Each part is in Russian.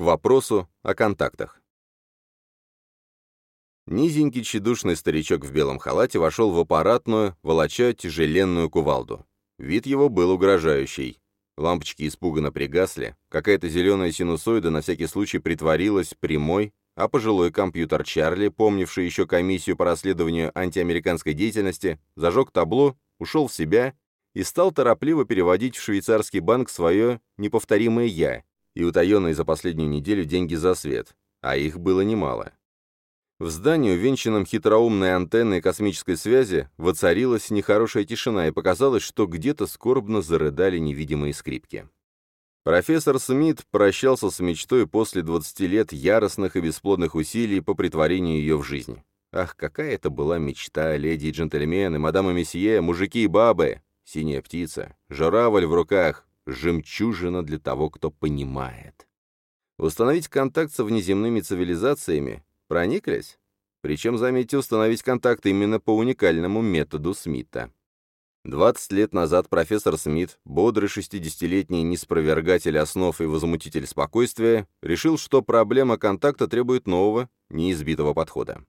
К вопросу о контактах. Низенький тщедушный старичок в белом халате вошел в аппаратную, волоча тяжеленную кувалду. Вид его был угрожающий. Лампочки испуганно пригасли, какая-то зеленая синусоида на всякий случай притворилась прямой, а пожилой компьютер Чарли, помнивший еще комиссию по расследованию антиамериканской деятельности, зажег табло, ушел в себя и стал торопливо переводить в швейцарский банк свое неповторимое «я» и утаенные за последнюю неделю деньги за свет, а их было немало. В здании, увенчанном хитроумной антенной космической связи, воцарилась нехорошая тишина, и показалось, что где-то скорбно зарыдали невидимые скрипки. Профессор Смит прощался с мечтой после 20 лет яростных и бесплодных усилий по притворению ее в жизнь. Ах, какая это была мечта, леди и джентльмены, мадам и месье, мужики и бабы! Синяя птица, журавль в руках, жемчужина для того, кто понимает. Установить контакт со внеземными цивилизациями Прониклись? Причем, заметьте, установить контакт именно по уникальному методу Смита. 20 лет назад профессор Смит, бодрый 60-летний неспровергатель основ и возмутитель спокойствия, решил, что проблема контакта требует нового, неизбитого подхода.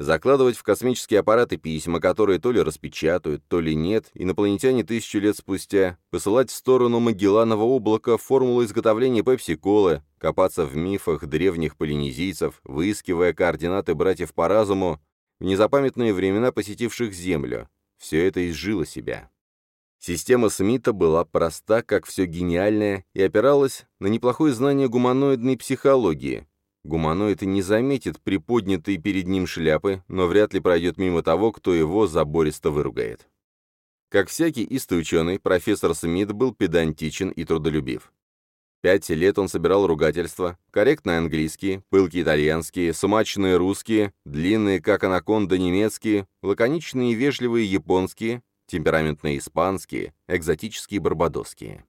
Закладывать в космические аппараты письма, которые то ли распечатают, то ли нет, инопланетяне тысячу лет спустя, посылать в сторону Магелланова облака формулу изготовления пепси-колы, копаться в мифах древних полинезийцев, выискивая координаты братьев по разуму, в незапамятные времена посетивших Землю. Все это изжило себя. Система Смита была проста, как все гениальное, и опиралась на неплохое знание гуманоидной психологии, Гуманоид не заметит приподнятой перед ним шляпы, но вряд ли пройдет мимо того, кто его забористо выругает. Как всякий истый ученый, профессор Смит был педантичен и трудолюбив. Пять лет он собирал ругательства, корректные английские, пылкие итальянские, смачные русские, длинные, как анаконда, немецкие, лаконичные и вежливые японские, темпераментные испанские, экзотические барбадосские.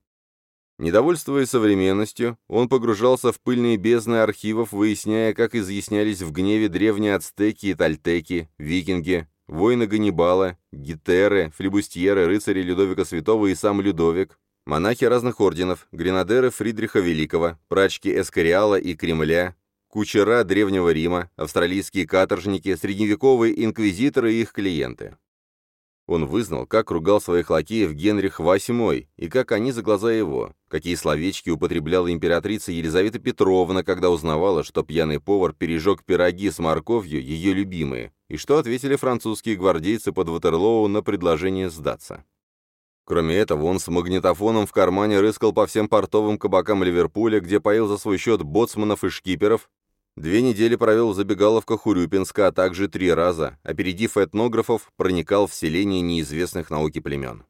Недовольствуясь современностью, он погружался в пыльные бездны архивов, выясняя, как изъяснялись в гневе древние ацтеки и тальтеки, викинги, воины Ганнибала, гитеры, флебустьеры, рыцари Людовика Святого и сам Людовик, монахи разных орденов, гренадеры Фридриха Великого, прачки Эскориала и Кремля, кучера Древнего Рима, австралийские каторжники, средневековые инквизиторы и их клиенты. Он вызнал, как ругал своих лакеев Генрих VIII, и как они за глаза его, какие словечки употребляла императрица Елизавета Петровна, когда узнавала, что пьяный повар пережег пироги с морковью, ее любимые, и что ответили французские гвардейцы под Ватерлоу на предложение сдаться. Кроме этого, он с магнитофоном в кармане рыскал по всем портовым кабакам Ливерпуля, где поил за свой счет боцманов и шкиперов, Две недели провел в забегаловках Урюпинска, а также три раза, опередив этнографов, проникал в селение неизвестных науки племен.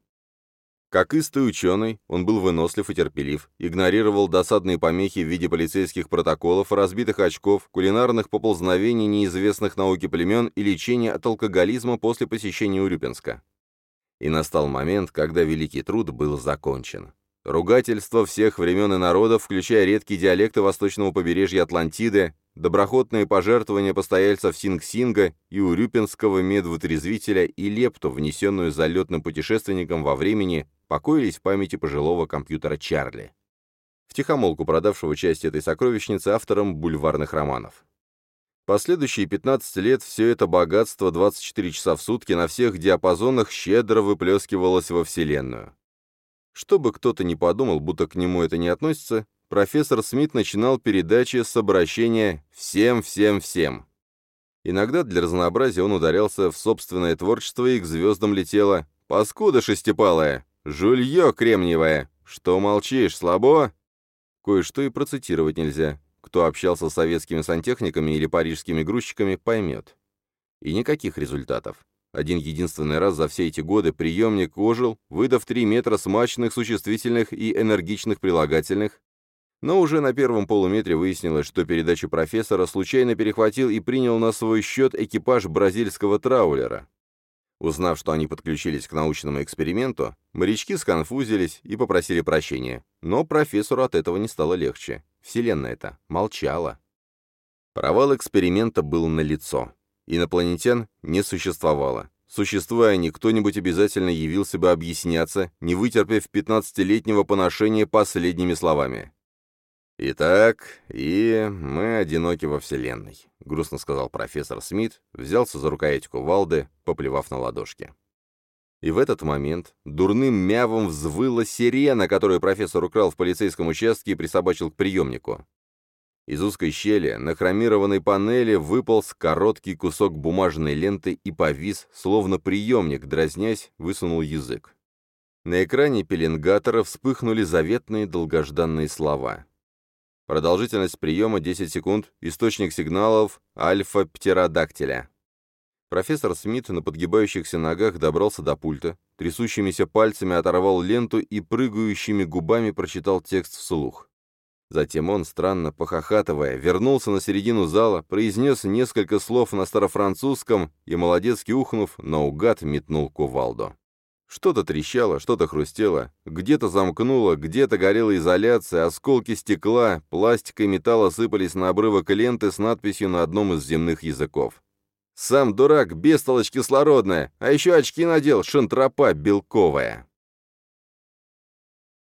Как истый ученый, он был вынослив и терпелив, игнорировал досадные помехи в виде полицейских протоколов, разбитых очков, кулинарных поползновений неизвестных науки племен и лечения от алкоголизма после посещения Урюпинска. И настал момент, когда великий труд был закончен. Ругательство всех времен и народов, включая редкие диалекты восточного побережья Атлантиды, доброхотные пожертвования постояльцев Синг-Синга и урюпинского медвотрезвителя и лепту, внесенную залетным путешественником во времени, покоились в памяти пожилого компьютера Чарли, втихомолку продавшего часть этой сокровищницы авторам бульварных романов. Последующие 15 лет все это богатство 24 часа в сутки на всех диапазонах щедро выплескивалось во Вселенную. Чтобы кто-то не подумал, будто к нему это не относится, профессор Смит начинал передачи с обращения «всем-всем-всем». Иногда для разнообразия он ударялся в собственное творчество и к звездам летело «Паскуда шестипалая! Жулье кремниевое! Что молчишь, слабо?» Кое-что и процитировать нельзя. Кто общался с советскими сантехниками или парижскими грузчиками, поймет. И никаких результатов. Один единственный раз за все эти годы приемник ожил, выдав три метра смачных, существительных и энергичных прилагательных, но уже на первом полуметре выяснилось, что передачу профессора случайно перехватил и принял на свой счет экипаж бразильского траулера. Узнав, что они подключились к научному эксперименту, морячки сконфузились и попросили прощения. Но профессору от этого не стало легче. Вселенная это молчала. Провал эксперимента был налицо. Инопланетян не существовало. Существуя они, кто-нибудь обязательно явился бы объясняться, не вытерпев 15-летнего поношения последними словами. «Итак, и мы одиноки во Вселенной», — грустно сказал профессор Смит, взялся за рукоять кувалды, поплевав на ладошки. И в этот момент дурным мявом взвыла сирена, которую профессор украл в полицейском участке и присобачил к приемнику. Из узкой щели на хромированной панели выполз короткий кусок бумажной ленты и повис, словно приемник, дразнясь, высунул язык. На экране пеленгатора вспыхнули заветные долгожданные слова. Продолжительность приема 10 секунд, источник сигналов альфа-птеродактиля. Профессор Смит на подгибающихся ногах добрался до пульта, трясущимися пальцами оторвал ленту и прыгающими губами прочитал текст вслух. Затем он, странно похохатывая, вернулся на середину зала, произнес несколько слов на старофранцузском и, молодецки ухнув, наугад метнул кувалду. Что-то трещало, что-то хрустело, где-то замкнуло, где-то горела изоляция, осколки стекла, пластика и металла сыпались на обрывок ленты с надписью на одном из земных языков. Сам дурак, бестолочь кислородная, а еще очки надел, шантропа белковая.